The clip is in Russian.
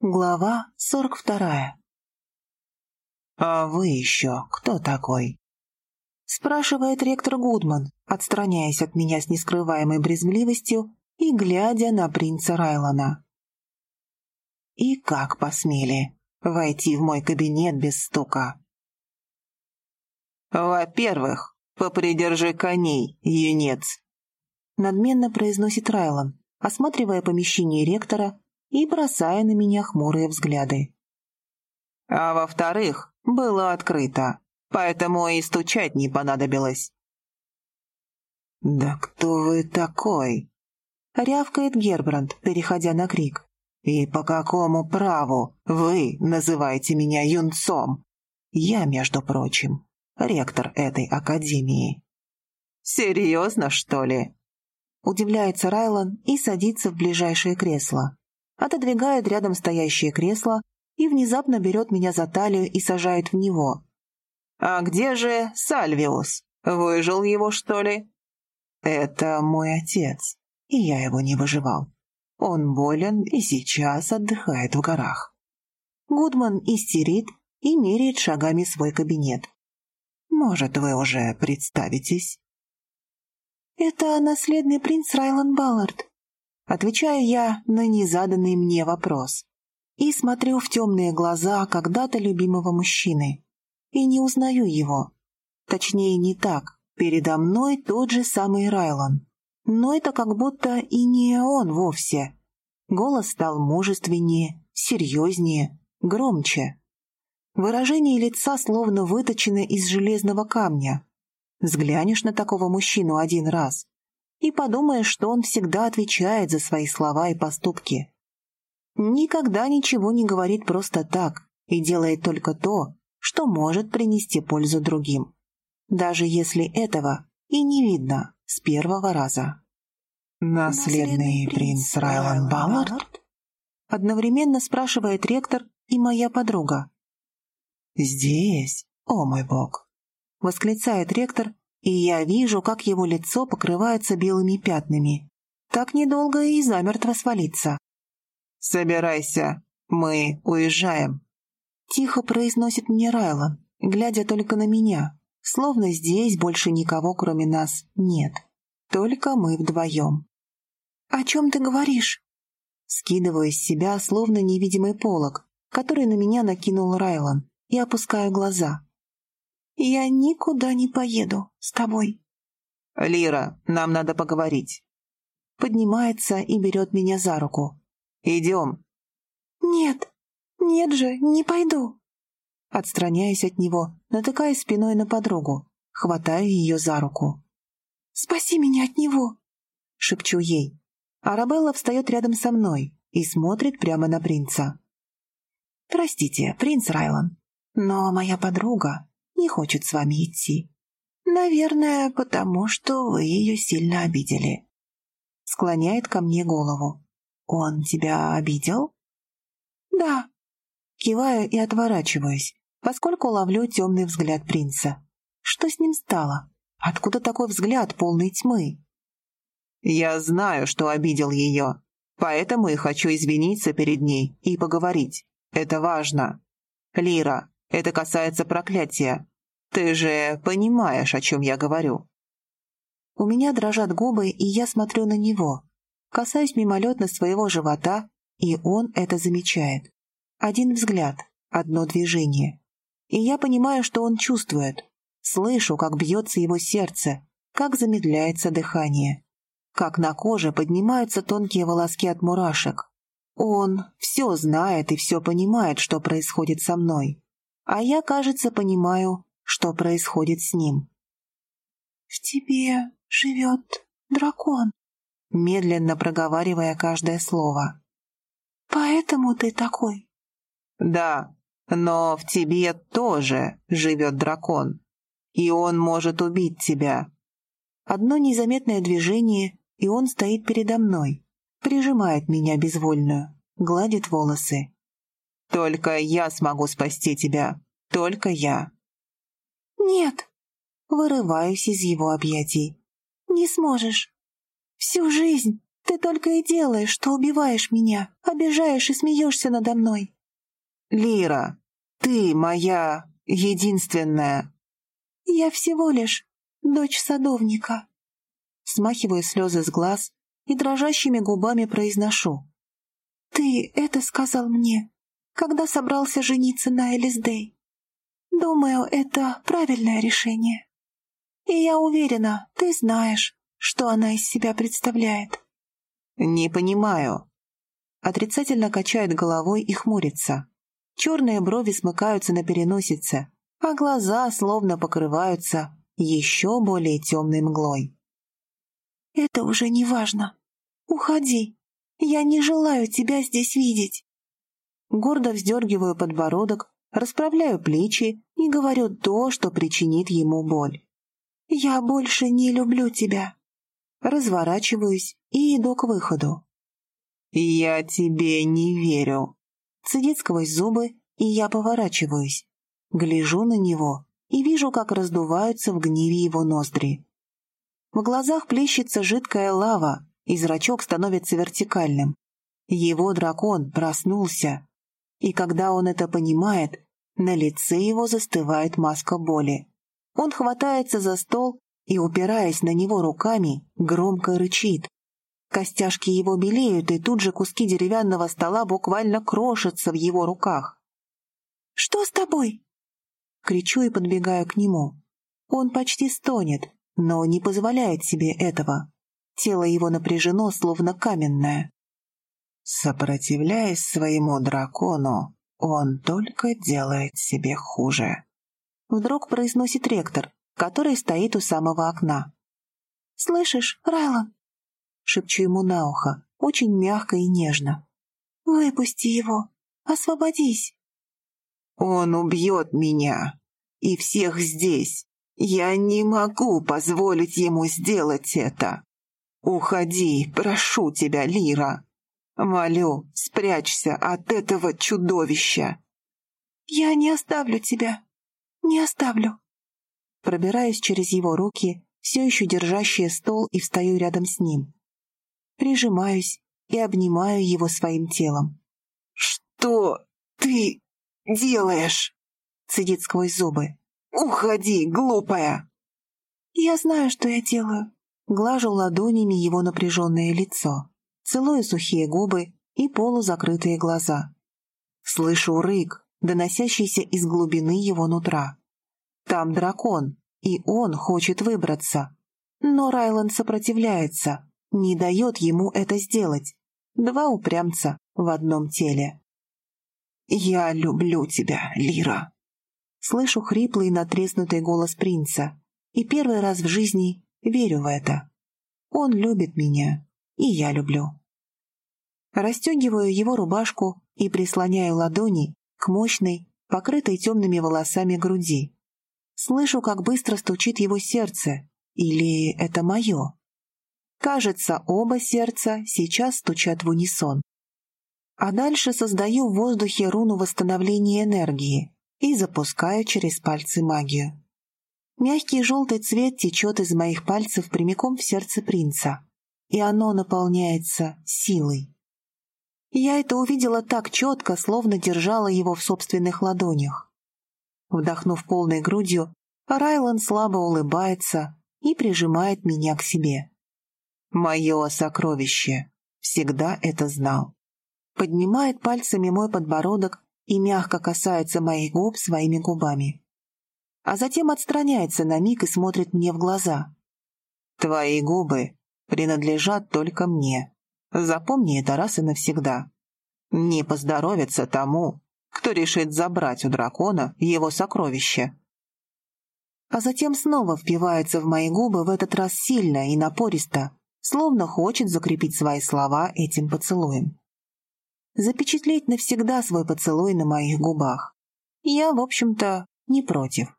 Глава сорок вторая. «А вы еще кто такой?» Спрашивает ректор Гудман, отстраняясь от меня с нескрываемой брезгливостью и глядя на принца Райлона. «И как посмели войти в мой кабинет без стука?» «Во-первых, попридержи коней, юнец!» Надменно произносит Райлон, осматривая помещение ректора и бросая на меня хмурые взгляды. А во-вторых, было открыто, поэтому и стучать не понадобилось. «Да кто вы такой?» — рявкает Гербранд, переходя на крик. «И по какому праву вы называете меня юнцом? Я, между прочим, ректор этой академии». «Серьезно, что ли?» Удивляется Райлан и садится в ближайшее кресло отодвигает рядом стоящее кресло и внезапно берет меня за талию и сажает в него. «А где же Сальвиус? Выжил его, что ли?» «Это мой отец, и я его не выживал. Он болен и сейчас отдыхает в горах». Гудман истерит и меряет шагами свой кабинет. «Может, вы уже представитесь?» «Это наследный принц Райлан Баллард», Отвечаю я на незаданный мне вопрос. И смотрю в темные глаза когда-то любимого мужчины. И не узнаю его. Точнее, не так. Передо мной тот же самый Райлон. Но это как будто и не он вовсе. Голос стал мужественнее, серьезнее, громче. Выражение лица словно выточено из железного камня. Взглянешь на такого мужчину один раз, и подумаешь, что он всегда отвечает за свои слова и поступки. Никогда ничего не говорит просто так и делает только то, что может принести пользу другим, даже если этого и не видно с первого раза. «Наследный принц Райлан Баллард?» Одновременно спрашивает ректор и моя подруга. «Здесь, о мой бог!» — восклицает ректор и я вижу, как его лицо покрывается белыми пятнами. Так недолго и замертво свалиться. «Собирайся, мы уезжаем», — тихо произносит мне Райлан, глядя только на меня, словно здесь больше никого, кроме нас, нет. Только мы вдвоем. «О чем ты говоришь?» Скидываю с себя, словно невидимый полог, который на меня накинул Райлан, и опускаю глаза. «Я никуда не поеду с тобой». «Лира, нам надо поговорить». Поднимается и берет меня за руку. «Идем». «Нет, нет же, не пойду». Отстраняюсь от него, натыкаясь спиной на подругу, хватаю ее за руку. «Спаси меня от него!» — шепчу ей. Арабелла встает рядом со мной и смотрит прямо на принца. «Простите, принц Райлан, но моя подруга не хочет с вами идти. Наверное, потому что вы ее сильно обидели. Склоняет ко мне голову. Он тебя обидел? Да. Киваю и отворачиваюсь, поскольку ловлю темный взгляд принца. Что с ним стало? Откуда такой взгляд полной тьмы? Я знаю, что обидел ее, поэтому и хочу извиниться перед ней и поговорить. Это важно. Лира, это касается проклятия. Ты же понимаешь, о чем я говорю?» У меня дрожат губы, и я смотрю на него. Касаюсь мимолетно своего живота, и он это замечает. Один взгляд, одно движение. И я понимаю, что он чувствует. Слышу, как бьется его сердце, как замедляется дыхание. Как на коже поднимаются тонкие волоски от мурашек. Он все знает и все понимает, что происходит со мной. А я, кажется, понимаю, что происходит с ним. «В тебе живет дракон», медленно проговаривая каждое слово. «Поэтому ты такой». «Да, но в тебе тоже живет дракон, и он может убить тебя». Одно незаметное движение, и он стоит передо мной, прижимает меня безвольную, гладит волосы. «Только я смогу спасти тебя, только я». «Нет!» Вырываюсь из его объятий. «Не сможешь. Всю жизнь Ты только и делаешь, что убиваешь меня, обижаешь и смеешься надо мной». «Лира, ты моя единственная». «Я всего лишь дочь садовника». Смахиваю слезы с глаз и дрожащими губами произношу. «Ты это сказал мне, когда собрался жениться на Элисдей. Думаю, это правильное решение. И я уверена, ты знаешь, что она из себя представляет». «Не понимаю». Отрицательно качает головой и хмурится. Черные брови смыкаются на переносице, а глаза словно покрываются еще более темной мглой. «Это уже не важно. Уходи. Я не желаю тебя здесь видеть». Гордо вздергиваю подбородок, расправляю плечи и говорю то, что причинит ему боль. «Я больше не люблю тебя». Разворачиваюсь и иду к выходу. «Я тебе не верю», цедит сквозь зубы, и я поворачиваюсь. Гляжу на него и вижу, как раздуваются в гневе его ноздри. В глазах плещется жидкая лава, и зрачок становится вертикальным. Его дракон проснулся. И когда он это понимает, на лице его застывает маска боли. Он хватается за стол и, упираясь на него руками, громко рычит. Костяшки его белеют, и тут же куски деревянного стола буквально крошатся в его руках. «Что с тобой?» Кричу и подбегаю к нему. Он почти стонет, но не позволяет себе этого. Тело его напряжено, словно каменное. Сопротивляясь своему дракону, он только делает себе хуже. Вдруг произносит ректор, который стоит у самого окна. «Слышишь, Райлан?» Шепчу ему на ухо, очень мягко и нежно. «Выпусти его! Освободись!» «Он убьет меня! И всех здесь! Я не могу позволить ему сделать это! Уходи, прошу тебя, Лира! Молю, спрячься от этого чудовища!» «Я не оставлю тебя! Не оставлю!» Пробираюсь через его руки, все еще держащие стол, и встаю рядом с ним. Прижимаюсь и обнимаю его своим телом. «Что ты делаешь?» Цедит сквозь зубы. «Уходи, глупая!» «Я знаю, что я делаю». Глажу ладонями его напряженное лицо, целую сухие губы и полузакрытые глаза. Слышу рык, доносящийся из глубины его нутра. Там дракон, и он хочет выбраться. Но Райланд сопротивляется, не дает ему это сделать. Два упрямца в одном теле. «Я люблю тебя, Лира!» Слышу хриплый натреснутый голос принца, и первый раз в жизни верю в это. Он любит меня, и я люблю. Растегиваю его рубашку и прислоняю ладони к мощной, покрытой темными волосами груди. Слышу, как быстро стучит его сердце, или это мое. Кажется, оба сердца сейчас стучат в унисон. А дальше создаю в воздухе руну восстановления энергии и запускаю через пальцы магию. Мягкий желтый цвет течет из моих пальцев прямиком в сердце принца, и оно наполняется силой. Я это увидела так четко, словно держала его в собственных ладонях. Вдохнув полной грудью, Райлан слабо улыбается и прижимает меня к себе. Мое сокровище. Всегда это знал. Поднимает пальцами мой подбородок и мягко касается моих губ своими губами. А затем отстраняется на миг и смотрит мне в глаза. Твои губы принадлежат только мне. Запомни это раз и навсегда. Не поздоровится тому, кто решит забрать у дракона его сокровище. А затем снова впивается в мои губы в этот раз сильно и напористо, словно хочет закрепить свои слова этим поцелуем. Запечатлеть навсегда свой поцелуй на моих губах. Я, в общем-то, не против.